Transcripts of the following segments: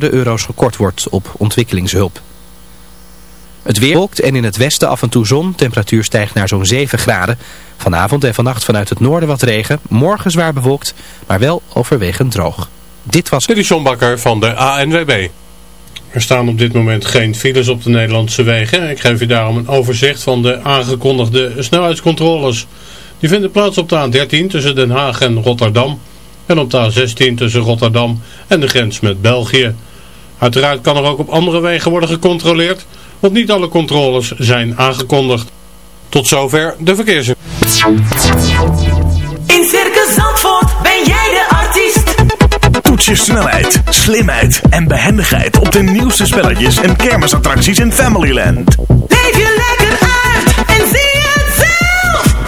euro's gekort wordt op ontwikkelingshulp. Het weer wolkt en in het westen af en toe zon. Temperatuur stijgt naar zo'n 7 graden. Vanavond en vannacht vanuit het noorden wat regen. Morgen zwaar bewolkt, maar wel overwegend droog. Dit was... Dit is John Bakker van de ANWB. Er staan op dit moment geen files op de Nederlandse wegen. Ik geef u daarom een overzicht van de aangekondigde snelheidscontroles. Die vinden plaats op de A13 tussen Den Haag en Rotterdam. En op de A16 tussen Rotterdam en de grens met België. Uiteraard kan er ook op andere wegen worden gecontroleerd, want niet alle controles zijn aangekondigd. Tot zover de verkeers. In Circus Zandvoort ben jij de artiest. Toets je snelheid, slimheid en behendigheid op de nieuwste spelletjes en kermisattracties in Familyland. Leef je lekker uit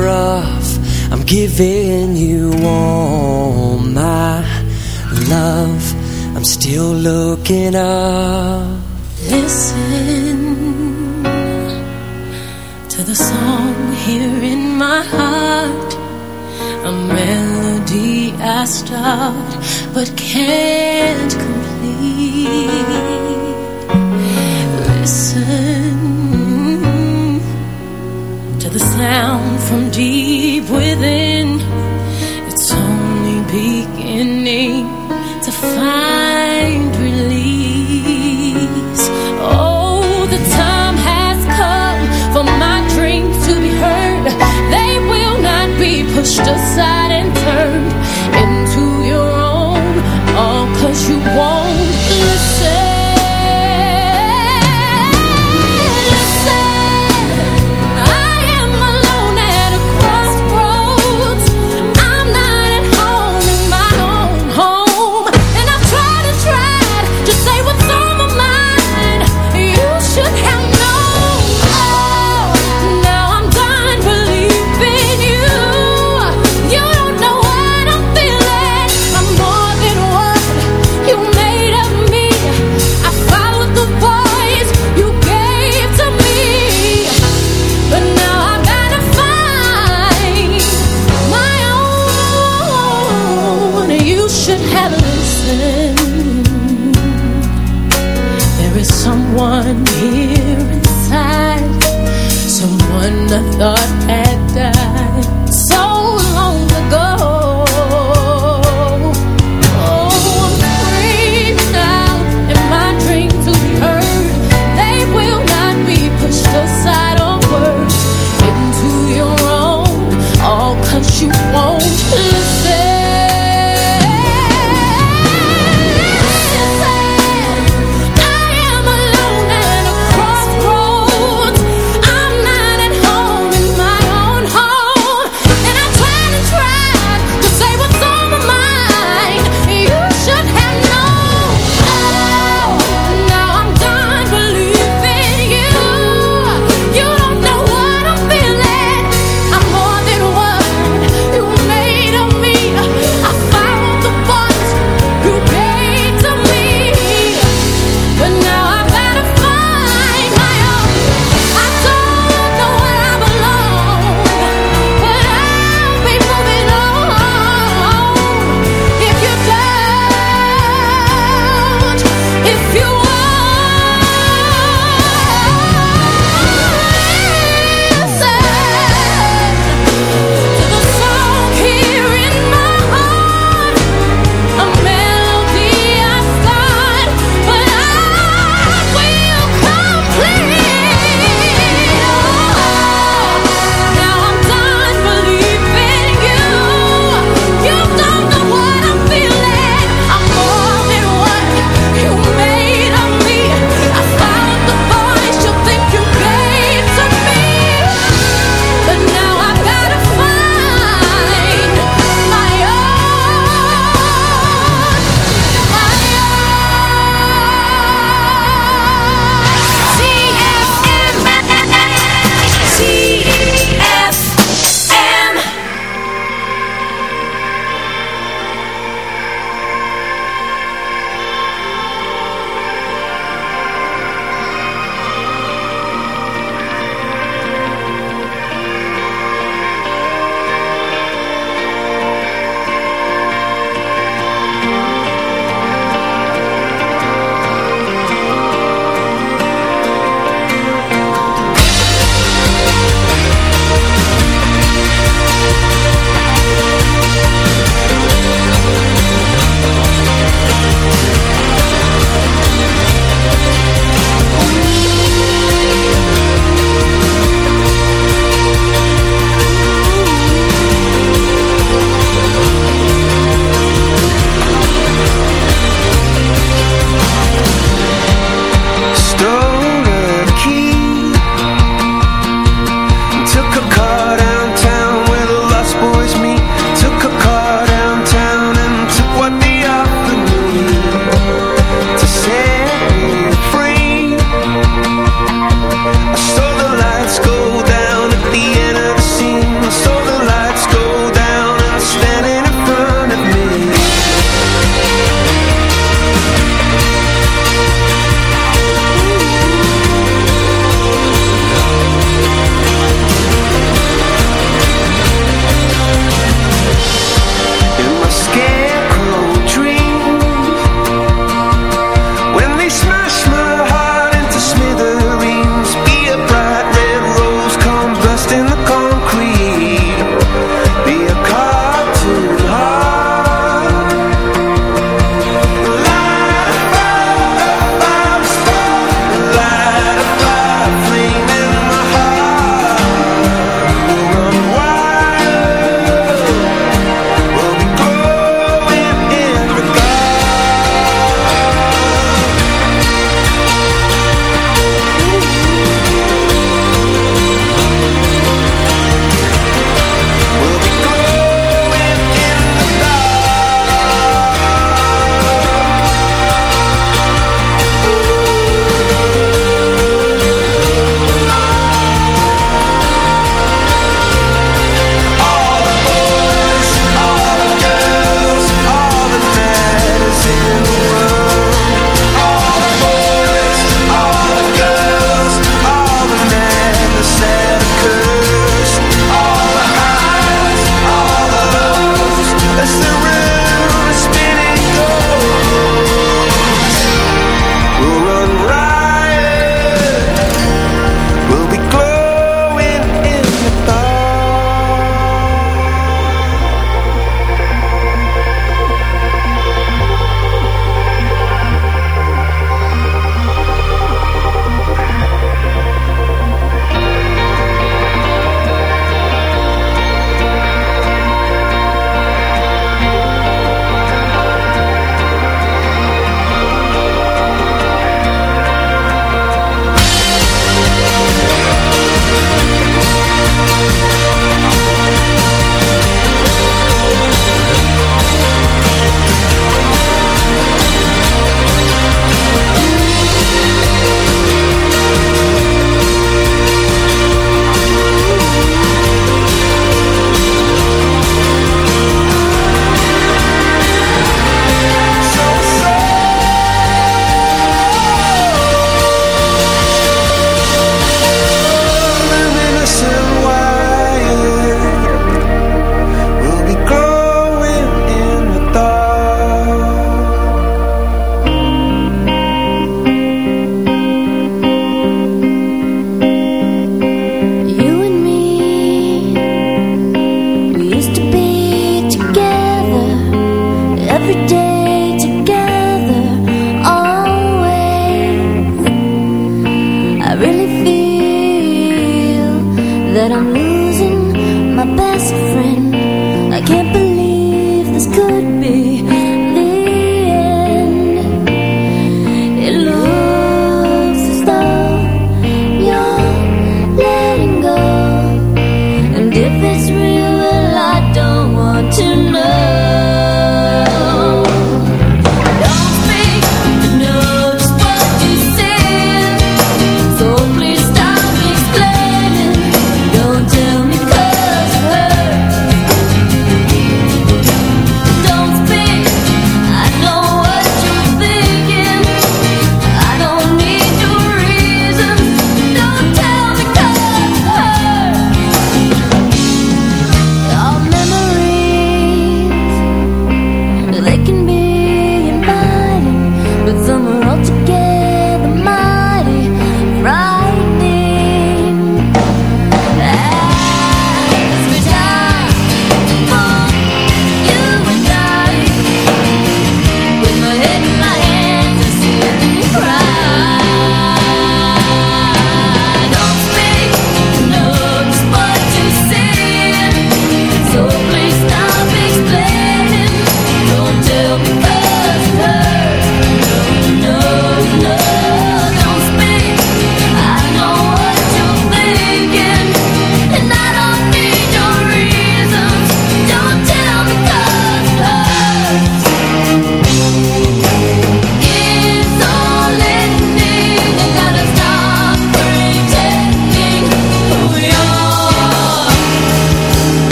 rough. I'm giving you all my love. I'm still looking up. Listen To the song here in my heart. A melody I start But can't complete. the sound from deep within. It's only beginning to find release. Oh, the time has come for my dreams to be heard. They will not be pushed aside and turned into your own. All cause you want.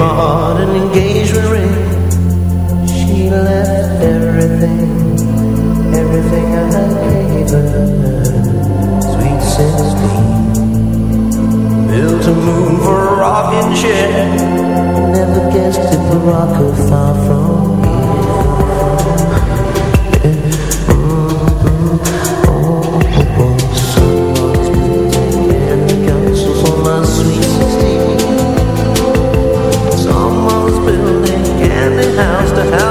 my heart an engagement ring. She left everything, everything I gave her. Sweet sixteen, built a moon for a rocking chair. Never guessed it would rock her far from. house to house.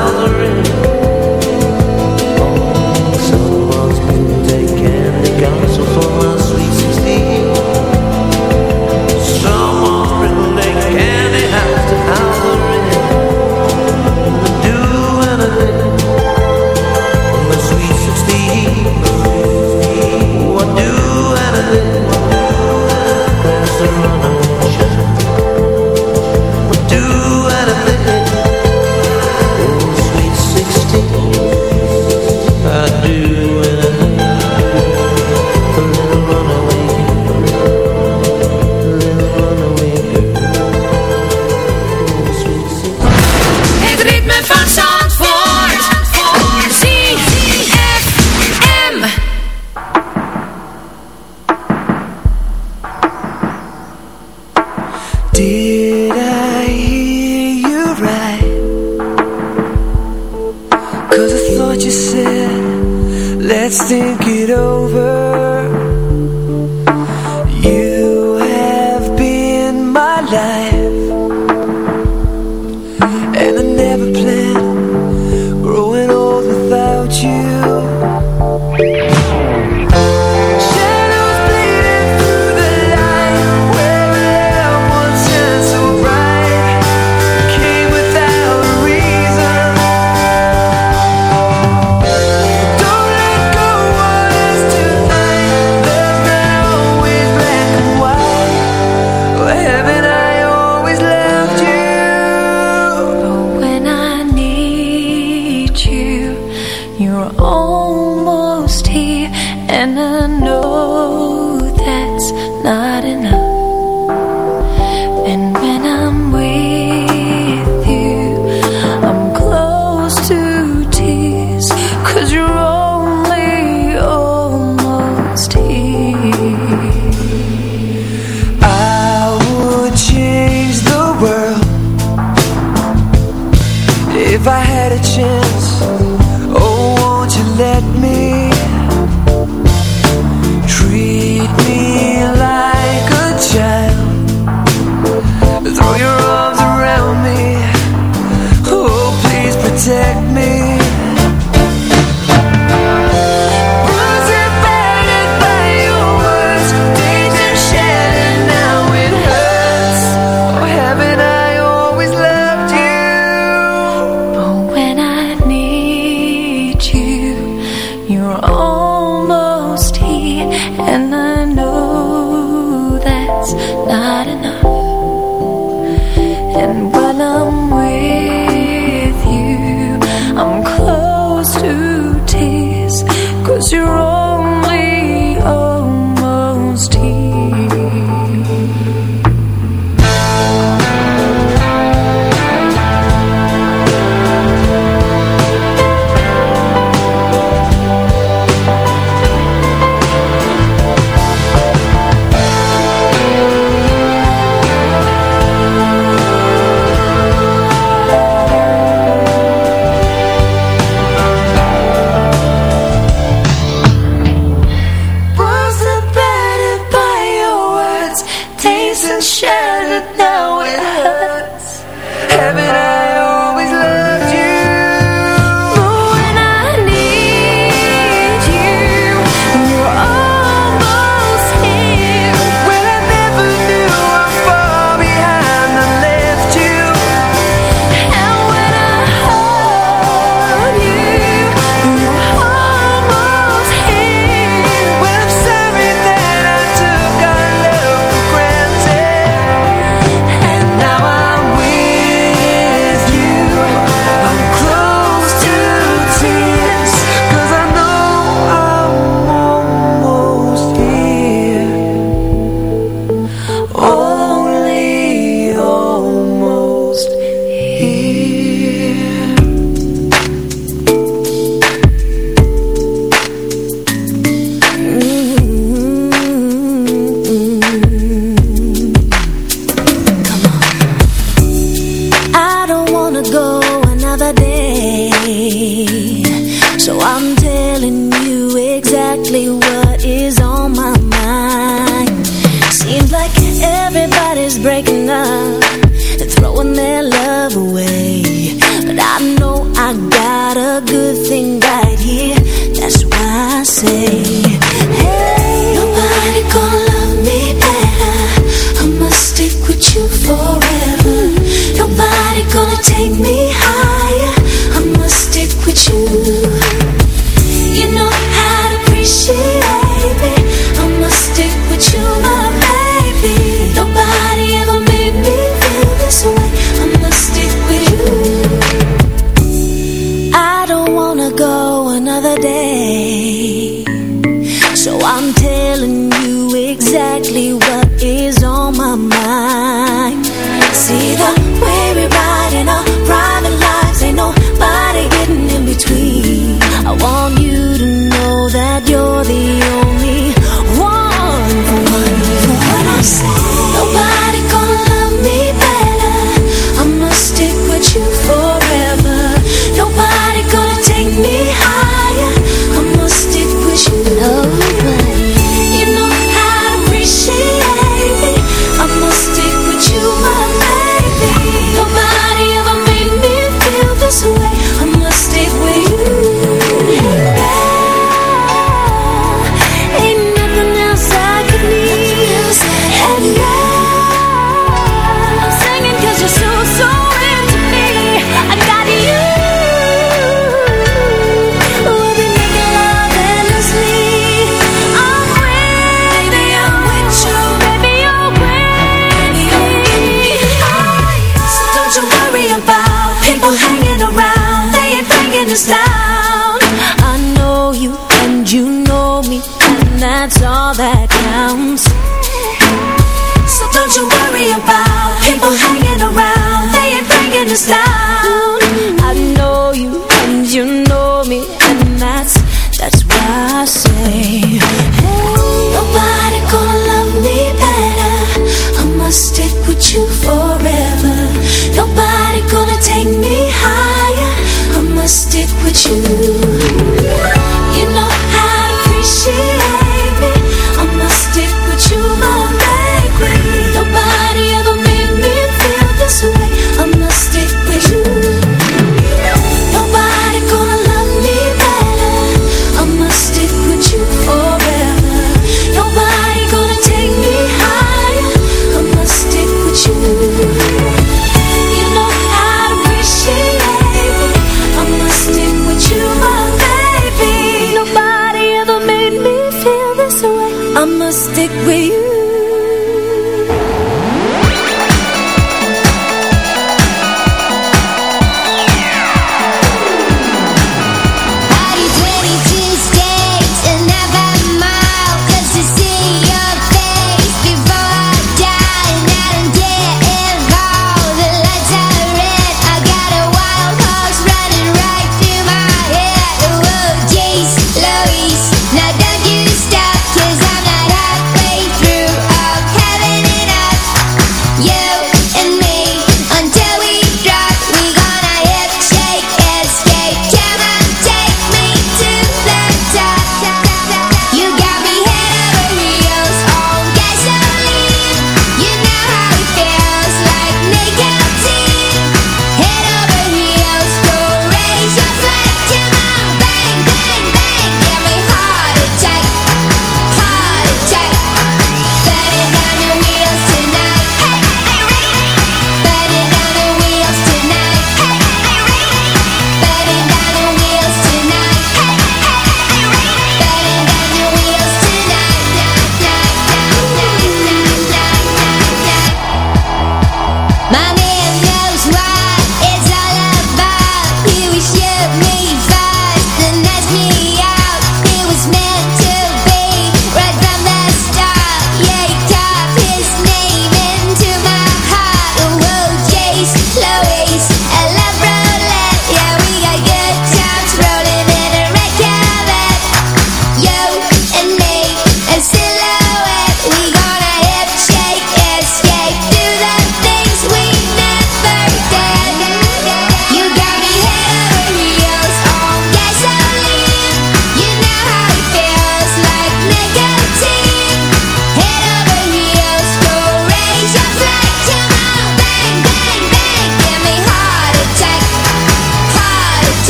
Take me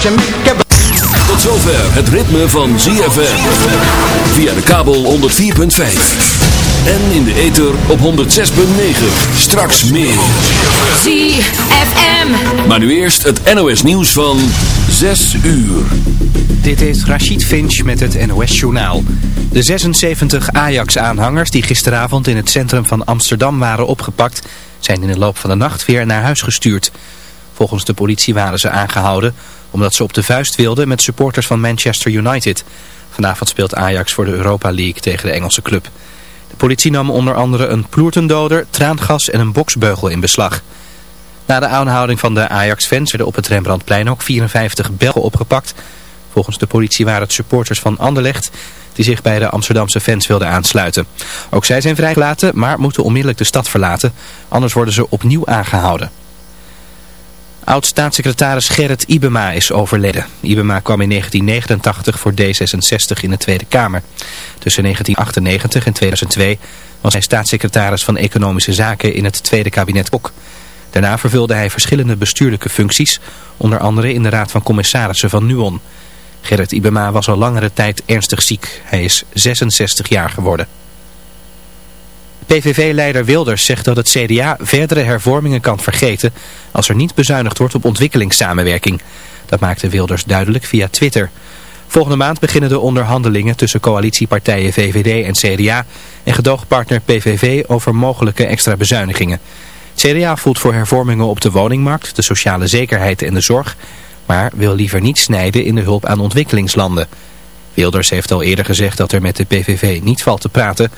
Tot zover het ritme van ZFM. Via de kabel 104.5. En in de ether op 106.9. Straks meer. ZFM. Maar nu eerst het NOS nieuws van 6 uur. Dit is Rachid Finch met het NOS Journaal. De 76 Ajax-aanhangers die gisteravond in het centrum van Amsterdam waren opgepakt... zijn in de loop van de nacht weer naar huis gestuurd. Volgens de politie waren ze aangehouden omdat ze op de vuist wilden met supporters van Manchester United. Vanavond speelt Ajax voor de Europa League tegen de Engelse club. De politie nam onder andere een ploertendoder, traangas en een boksbeugel in beslag. Na de aanhouding van de Ajax-fans werden op het Rembrandtplein ook 54 Belgen opgepakt. Volgens de politie waren het supporters van Anderlecht die zich bij de Amsterdamse fans wilden aansluiten. Ook zij zijn vrijgelaten, maar moeten onmiddellijk de stad verlaten, anders worden ze opnieuw aangehouden. Oud-staatssecretaris Gerrit Ibema is overleden. Ibema kwam in 1989 voor D66 in de Tweede Kamer. Tussen 1998 en 2002 was hij staatssecretaris van Economische Zaken in het Tweede Kabinet Kok. Daarna vervulde hij verschillende bestuurlijke functies, onder andere in de Raad van Commissarissen van Nuon. Gerrit Ibema was al langere tijd ernstig ziek. Hij is 66 jaar geworden. PVV-leider Wilders zegt dat het CDA verdere hervormingen kan vergeten als er niet bezuinigd wordt op ontwikkelingssamenwerking. Dat maakte Wilders duidelijk via Twitter. Volgende maand beginnen de onderhandelingen tussen coalitiepartijen VVD en CDA en gedoogpartner PVV over mogelijke extra bezuinigingen. CDA voelt voor hervormingen op de woningmarkt, de sociale zekerheid en de zorg, maar wil liever niet snijden in de hulp aan ontwikkelingslanden. Wilders heeft al eerder gezegd dat er met de PVV niet valt te praten